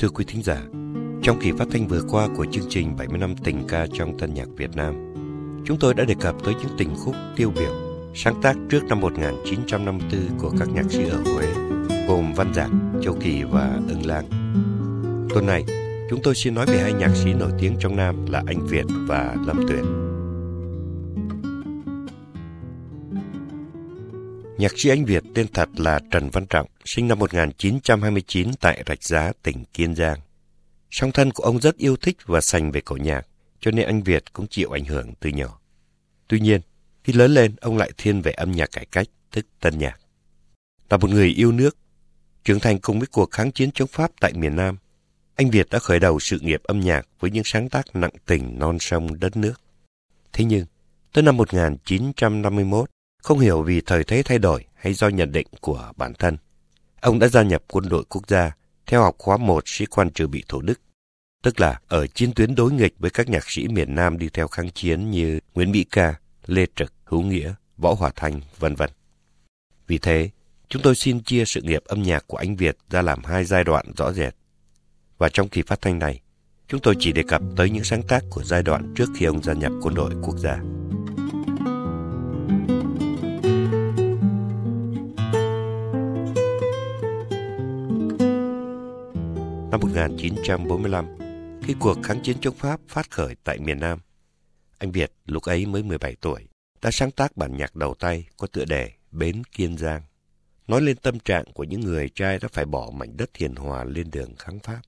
Thưa quý thính giả, trong kỳ phát thanh vừa qua của chương trình 70 năm tình ca trong tân nhạc Việt Nam, chúng tôi đã đề cập tới những tình khúc tiêu biểu sáng tác trước năm 1954 của các nhạc sĩ ở Huế, gồm Văn Giạc, Châu Kỳ và Ưng Lang. Tuần này, chúng tôi xin nói về hai nhạc sĩ nổi tiếng trong Nam là Anh Việt và Lâm Tuyền. Nhạc sĩ Anh Việt tên thật là Trần Văn Trọng, sinh năm 1929 tại Rạch Giá, tỉnh Kiên Giang. Song thân của ông rất yêu thích và sành về cổ nhạc, cho nên anh Việt cũng chịu ảnh hưởng từ nhỏ. Tuy nhiên, khi lớn lên, ông lại thiên về âm nhạc cải cách, tức tân nhạc. Là một người yêu nước, trưởng thành cùng với cuộc kháng chiến chống Pháp tại miền Nam, anh Việt đã khởi đầu sự nghiệp âm nhạc với những sáng tác nặng tình non sông đất nước. Thế nhưng, tới năm 1951, không hiểu vì thời thế thay đổi hay do nhận định của bản thân, ông đã gia nhập quân đội quốc gia theo học khóa 1 sĩ quan trừ bị Thổ Đức, tức là ở chiến tuyến đối nghịch với các nhạc sĩ miền Nam đi theo kháng chiến như Nguyễn Mỹ Ca, Lê Trực, Hữu Nghĩa, Võ Hòa Thanh, vân vân. Vì thế, chúng tôi xin chia sự nghiệp âm nhạc của anh Việt ra làm hai giai đoạn rõ rệt. Và trong kỳ phát thanh này, chúng tôi chỉ đề cập tới những sáng tác của giai đoạn trước khi ông gia nhập quân đội quốc gia. Năm 1945, khi cuộc kháng chiến chống Pháp phát khởi tại miền Nam, anh Việt lúc ấy mới 17 tuổi, đã sáng tác bản nhạc đầu tay có tựa đề Bến Kiên Giang, nói lên tâm trạng của những người trai đã phải bỏ mảnh đất hiền hòa lên đường kháng Pháp.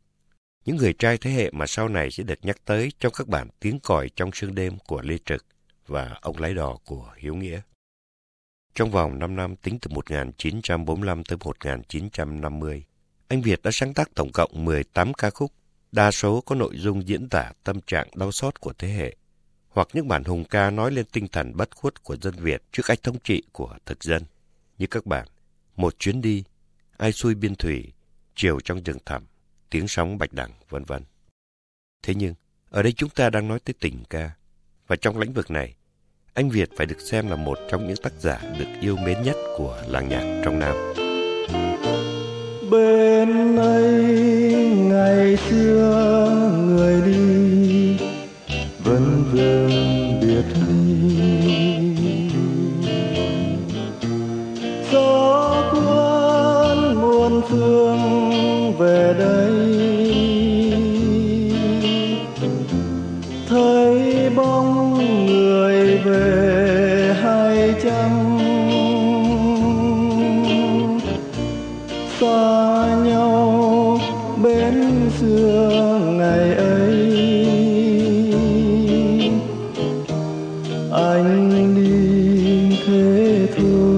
Những người trai thế hệ mà sau này sẽ được nhắc tới trong các bản tiếng còi trong sương đêm của Lê Trực và ông lái đò của Hiếu Nghĩa. Trong vòng 5 năm tính từ 1945 tới 1950, anh Việt đã sáng tác tổng cộng 18 ca khúc, đa số có nội dung diễn tả tâm trạng đau xót của thế hệ, hoặc những bản hùng ca nói lên tinh thần bất khuất của dân Việt trước ách thống trị của thực dân, như các bản Một chuyến đi, Ai xuôi biên thủy, Chiều trong rừng thẳm, Tiếng sóng bạch đằng, vân vân. Thế nhưng, ở đây chúng ta đang nói tới tình ca, và trong lĩnh vực này, anh Việt phải được xem là một trong những tác giả được yêu mến nhất của làng nhạc trong Nam. Bên ấy ngày xưa người đi vẫn vương thế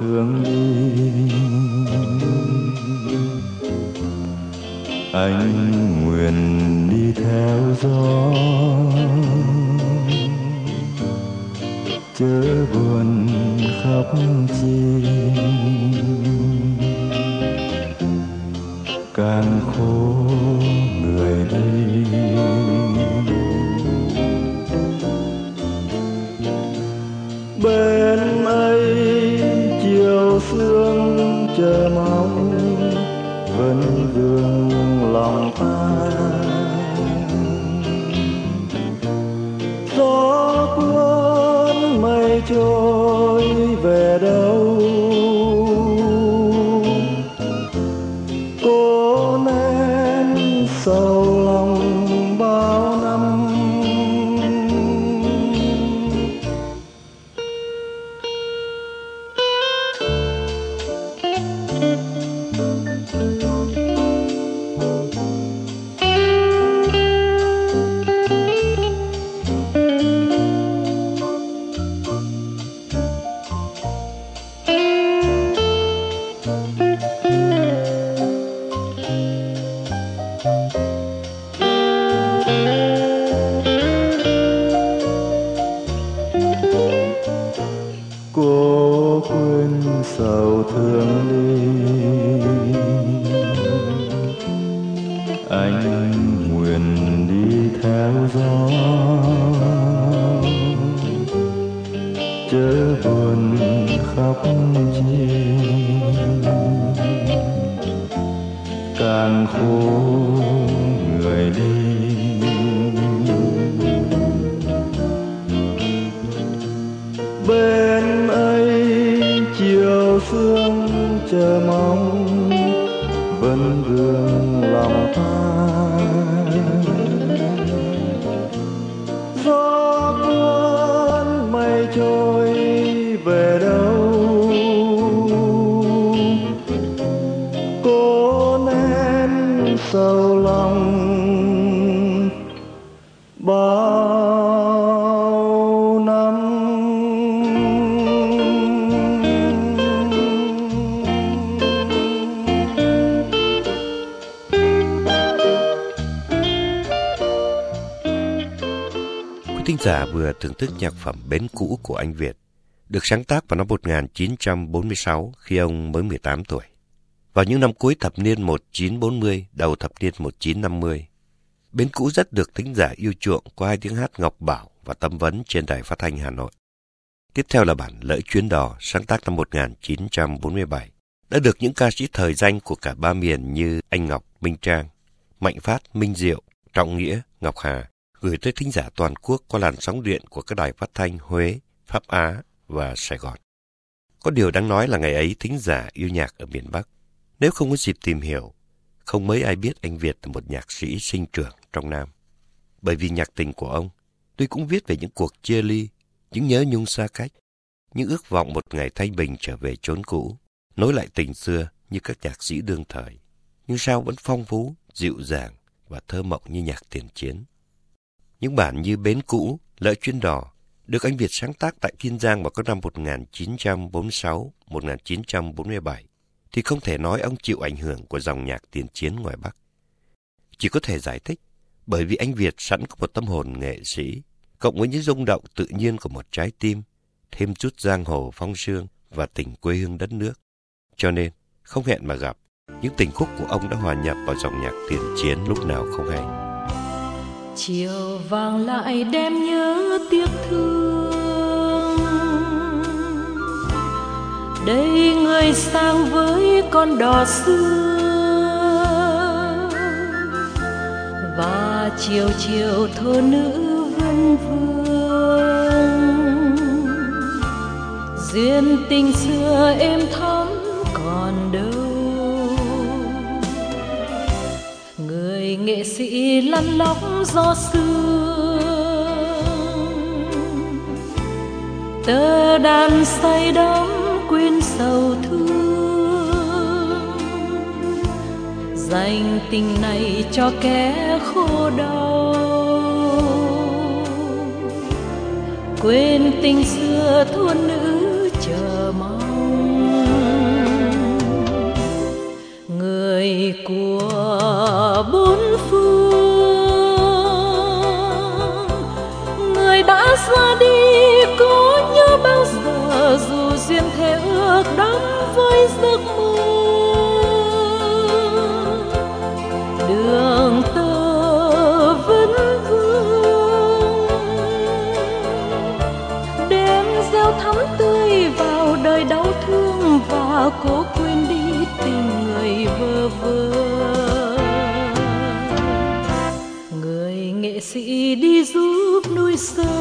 thương đi. Anh nguyện đi theo gió. Chớ buồn khóc chi. Càng khổ người đi. Cố phương chờ mong vẫn vương lòng ta. Vừa thưởng thức nhạc phẩm Bến Cũ của anh Việt, được sáng tác vào năm 1946 khi ông mới 18 tuổi. Vào những năm cuối thập niên 1940, đầu thập niên 1950, Bến Cũ rất được thính giả yêu chuộng qua hai tiếng hát Ngọc Bảo và Tâm Vấn trên đài phát thanh Hà Nội. Tiếp theo là bản Lỡ Chuyến Đò sáng tác năm 1947, đã được những ca sĩ thời danh của cả ba miền như Anh Ngọc, Minh Trang, Mạnh Phát, Minh Diệu, Trọng Nghĩa, Ngọc Hà gửi tới thính giả toàn quốc qua làn sóng điện của các đài phát thanh Huế, Pháp Á và Sài Gòn. Có điều đáng nói là ngày ấy thính giả yêu nhạc ở miền Bắc. Nếu không có dịp tìm hiểu, không mấy ai biết anh Việt là một nhạc sĩ sinh trưởng trong Nam. Bởi vì nhạc tình của ông, tuy cũng viết về những cuộc chia ly, những nhớ nhung xa cách, những ước vọng một ngày thanh bình trở về chốn cũ, nối lại tình xưa như các nhạc sĩ đương thời. Nhưng sao vẫn phong phú, dịu dàng và thơ mộng như nhạc tiền chiến. Những bản như Bến Cũ, Lợi Chuyên Đỏ được anh Việt sáng tác tại Kiên Giang vào các năm 1946-1947 thì không thể nói ông chịu ảnh hưởng của dòng nhạc tiền chiến ngoài Bắc. Chỉ có thể giải thích bởi vì anh Việt sẵn có một tâm hồn nghệ sĩ, cộng với những rung động tự nhiên của một trái tim, thêm chút giang hồ phong sương và tình quê hương đất nước. Cho nên, không hẹn mà gặp, những tình khúc của ông đã hòa nhập vào dòng nhạc tiền chiến lúc nào không hay chiều vàng lại đem nhớ tiếc thương. Đây người sang với con đò xưa, và chiều chiều thơ nữ vân vương. Duyên tình xưa êm thơ nghệ sĩ lăn lóc gió sương tơ đàn say đắm quên sầu thương. Dành tình này cho kẻ khô đau. Quên tình xưa thôn nữ chờ mong. Người của đi, có nhớ bao giờ dù duyên thế ước đắm với giấc mơ. Đường tơ vẫn vương. Đêm gieo thắm tươi vào đời đau thương và cố quên đi tình người vơ vơ. Người nghệ sĩ đi giúp nuôi sơn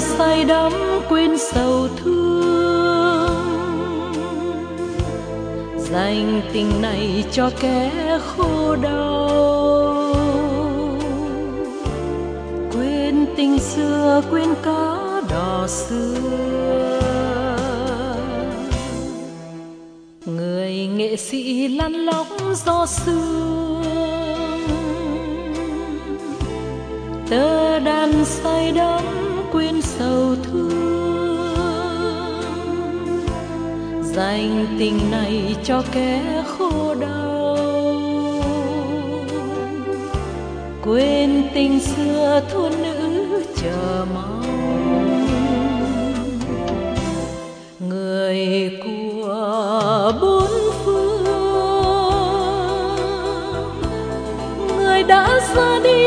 say đắm quên sầu thương. Dành tình này cho kẻ khô đau. Quên tình xưa, quên cá đò xưa. Người nghệ sĩ lăn lóc do sương tơ đàn say đắm quên sầu thương. Dành tình này cho kẻ khô đau. Quên tình xưa thôn nữ chờ mong. Người của bốn phương. Người đã ra đi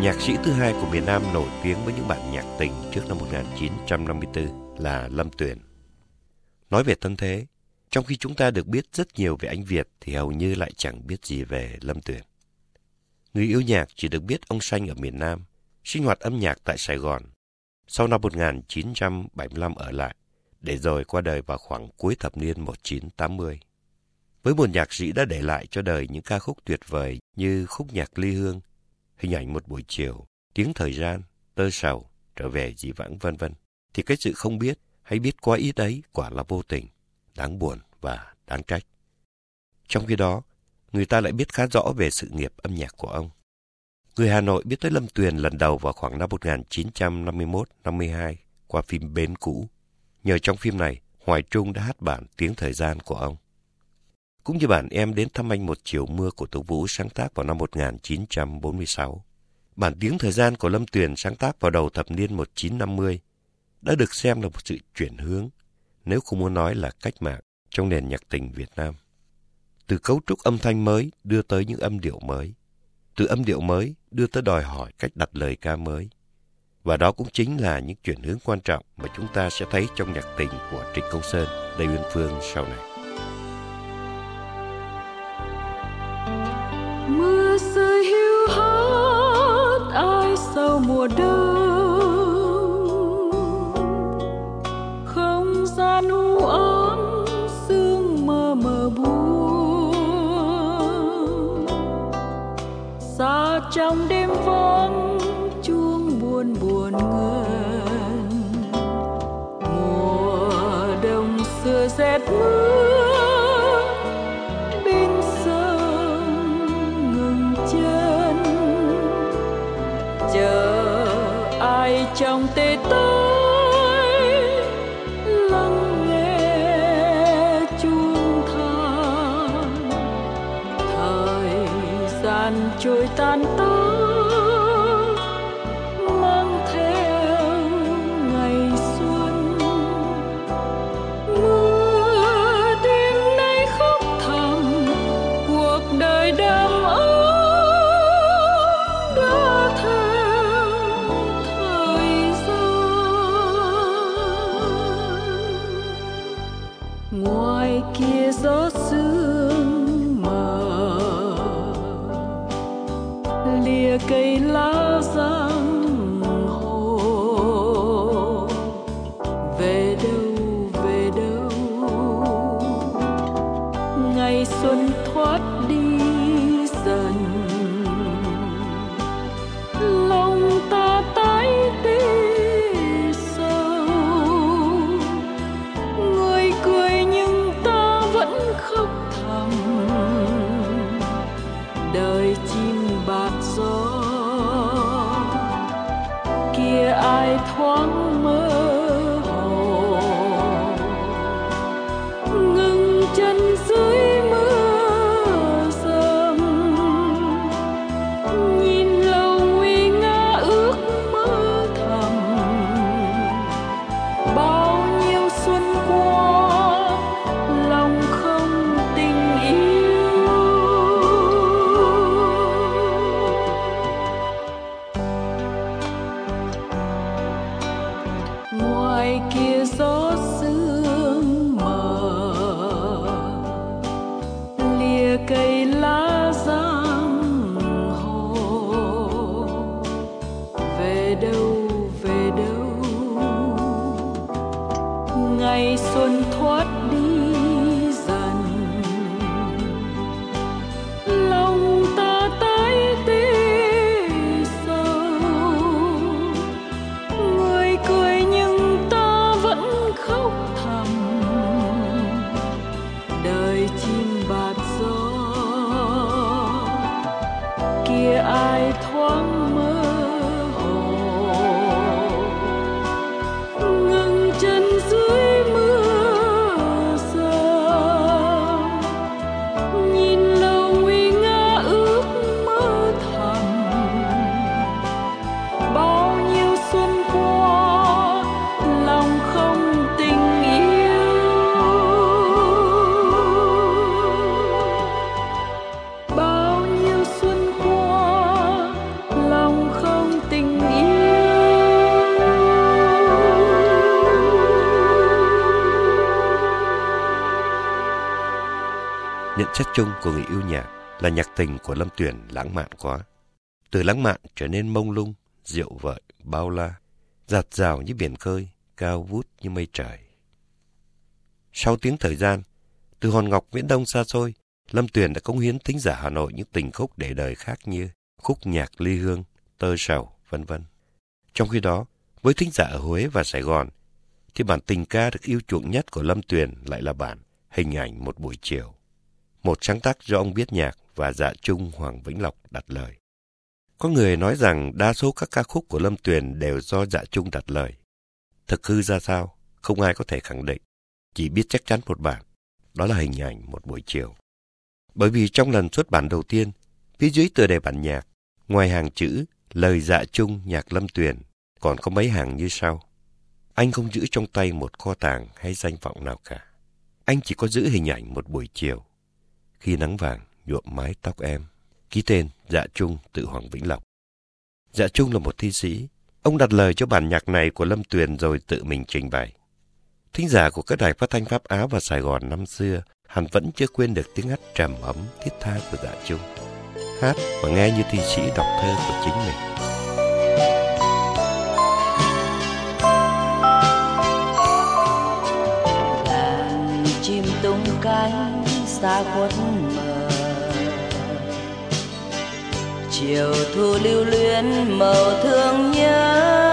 Nhạc sĩ thứ hai của miền Nam nổi tiếng với những bản nhạc tình trước năm 1954 là Lâm Tuyền. Nói về thân thế, trong khi chúng ta được biết rất nhiều về anh Việt thì hầu như lại chẳng biết gì về Lâm Tuyền. Người yêu nhạc chỉ được biết ông sanh ở miền Nam, sinh hoạt âm nhạc tại Sài Gòn. Sau năm 1975 ở lại, để rồi qua đời vào khoảng cuối thập niên 1980. Với một nhạc sĩ đã để lại cho đời những ca khúc tuyệt vời như khúc nhạc ly hương, hình ảnh một buổi chiều, tiếng thời gian, tơ sầu, trở về dị vãng vân vân, thì cái sự không biết hay biết quá ít ấy quả là vô tình, đáng buồn và đáng trách. Trong khi đó, người ta lại biết khá rõ về sự nghiệp âm nhạc của ông. Người Hà Nội biết tới Lâm Tuyền lần đầu vào khoảng năm 1951-52 qua phim Bến Cũ. Nhờ trong phim này, Hoài Trung đã hát bản Tiếng Thời Gian của ông. Cũng như bản Em đến thăm anh một chiều mưa của Tố Vũ sáng tác vào năm 1946. Bản Tiếng Thời Gian của Lâm Tuyền sáng tác vào đầu thập niên 1950 đã được xem là một sự chuyển hướng, nếu không muốn nói là cách mạng trong nền nhạc tình Việt Nam. Từ cấu trúc âm thanh mới đưa tới những âm điệu mới. Từ âm điệu mới đưa tới đòi hỏi cách đặt lời ca mới. Và đó cũng chính là những chuyển hướng quan trọng mà chúng ta sẽ thấy trong nhạc tình của Trịnh Công Sơn, Lê Uyên Phương sau này. Mưa rơi hiu hắt, ai sau mùa đông? Không gian u ám, sương mờ mờ buông. Xa trong đêm vắng khóc thầm. Đời chim bạc gió kia ai thoáng chung của người yêu nhạc là nhạc tình của Lâm Tuyền lãng mạn quá. Từ lãng mạn trở nên mông lung, rượu vợi, bao la, giạt rào như biển khơi, cao vút như mây trời. Sau tiếng thời gian, từ hòn ngọc viễn đông xa xôi, Lâm Tuyền đã cống hiến thính giả Hà Nội những tình khúc để đời khác như khúc nhạc ly hương, tơ sầu, vân vân. Trong khi đó, với thính giả ở Huế và Sài Gòn, thì bản tình ca được yêu chuộng nhất của Lâm Tuyền lại là bản Hình ảnh một buổi chiều. Một sáng tác do ông biết nhạc và dạ trung Hoàng Vĩnh Lộc đặt lời. Có người nói rằng đa số các ca khúc của Lâm Tuyền đều do dạ trung đặt lời. Thực hư ra sao, không ai có thể khẳng định. Chỉ biết chắc chắn một bản, đó là hình ảnh một buổi chiều. Bởi vì trong lần xuất bản đầu tiên, phía dưới tựa đề bản nhạc, ngoài hàng chữ lời dạ chung nhạc Lâm Tuyền, còn có mấy hàng như sau. Anh không giữ trong tay một kho tàng hay danh vọng nào cả. Anh chỉ có giữ hình ảnh một buổi chiều. Khi nắng vàng nhuộm mái tóc em. Ký tên Dạ Trung tự Hoàng Vĩnh Lộc. Dạ Trung là một thi sĩ. Ông đặt lời cho bản nhạc này của Lâm Tuyền rồi tự mình trình bày. Thính giả của các đài phát thanh Pháp Á và Sài Gòn năm xưa hẳn vẫn chưa quên được tiếng hát trầm ấm thiết tha của Dạ Trung. Hát và nghe như thi sĩ đọc thơ của chính mình. Xa khuất mờ. Chiều thu lưu luyến màu thương nhớ. nhớ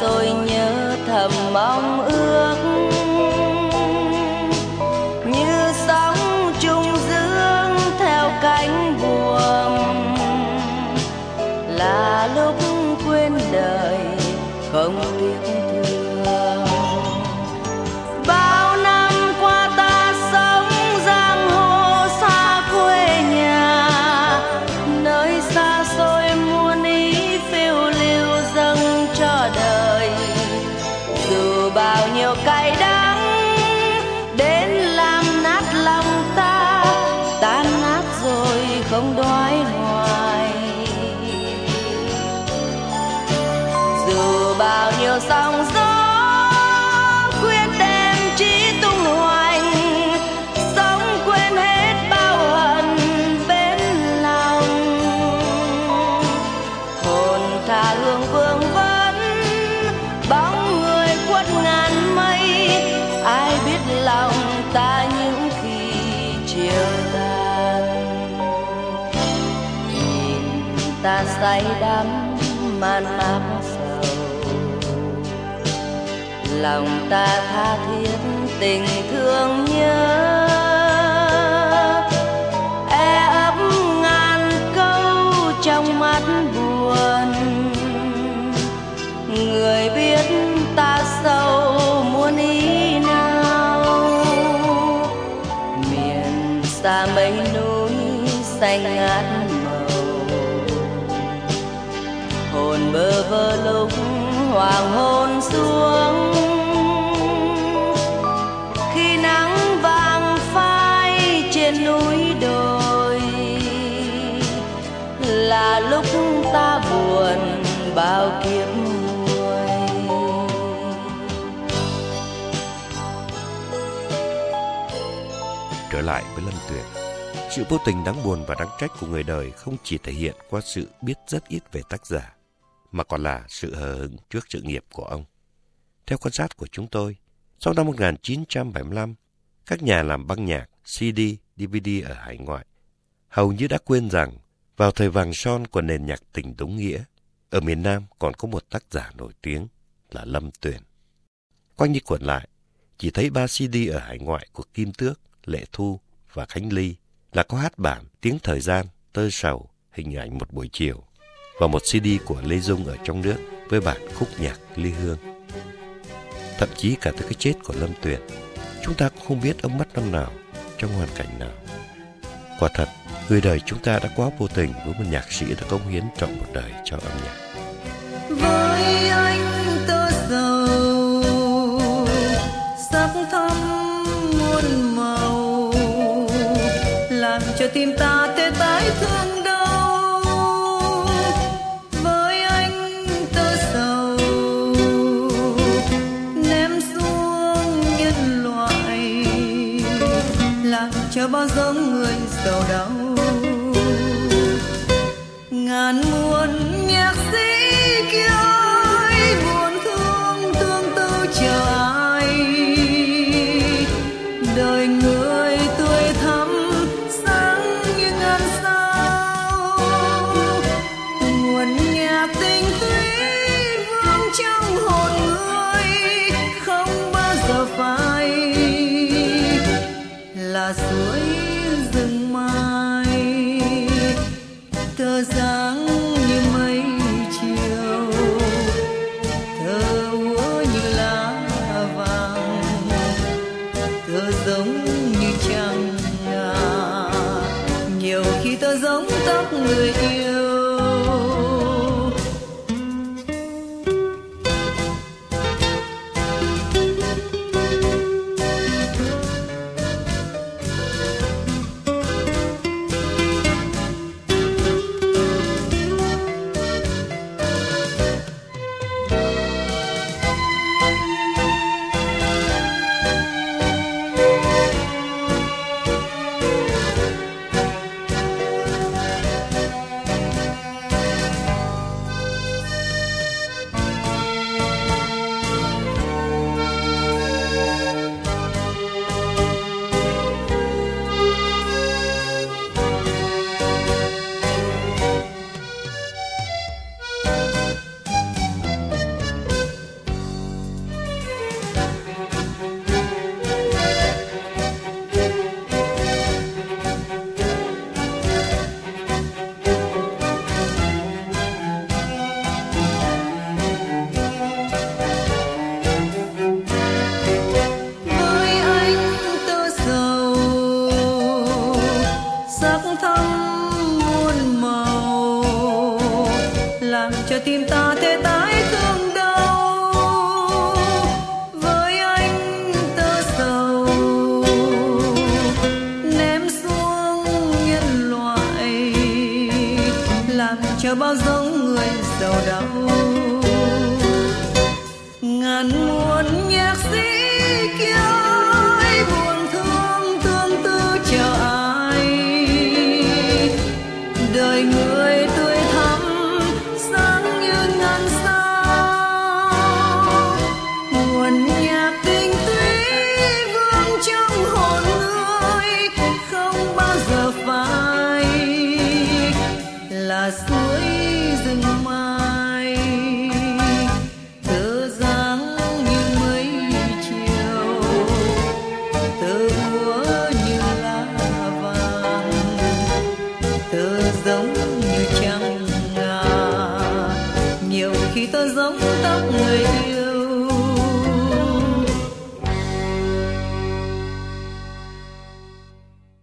rồi nhớ thầm mong ước ta say đắm man mác sầu. Lòng ta tha thiết tình thương nhớ. E ấp ngàn câu trong mắt buồn. Người biết ta sâu muôn ý nào? Miền xa mấy núi xanh ngát hồn bơ vơ lúc hoàng hôn xuống. Khi nắng vàng phai trên núi đồi là lúc ta buồn bao kiếp Trở lại với Lâm Tuyệt, sự vô tình đáng buồn và đáng trách của người đời không chỉ thể hiện qua sự biết rất ít về tác giả, mà còn là sự hờ hững trước sự nghiệp của ông. Theo quan sát của chúng tôi, sau năm 1975, các nhà làm băng nhạc, CD, DVD ở hải ngoại hầu như đã quên rằng vào thời vàng son của nền nhạc tình đúng nghĩa, ở miền Nam còn có một tác giả nổi tiếng là Lâm Tuyền. Quanh đi quẩn lại, chỉ thấy ba CD ở hải ngoại của Kim Tước, Lệ Thu và Khánh Ly là có hát bản Tiếng Thời Gian, Tơ Sầu, Hình ảnh một buổi chiều và một CD của Lê Dung ở trong nước với bản khúc nhạc Ly Hương. Thậm chí cả tới cái chết của Lâm Tuyền, chúng ta cũng không biết ông mất năm nào, trong hoàn cảnh nào. Quả thật, người đời chúng ta đã quá vô tình với một nhạc sĩ đã cống hiến trọn một đời cho âm nhạc. với anh tơ dầu sắc thắm muôn màu làm cho tim ta làm cho bao giống người giàu đau ngàn muôn nhạc sĩ kêu. Tóc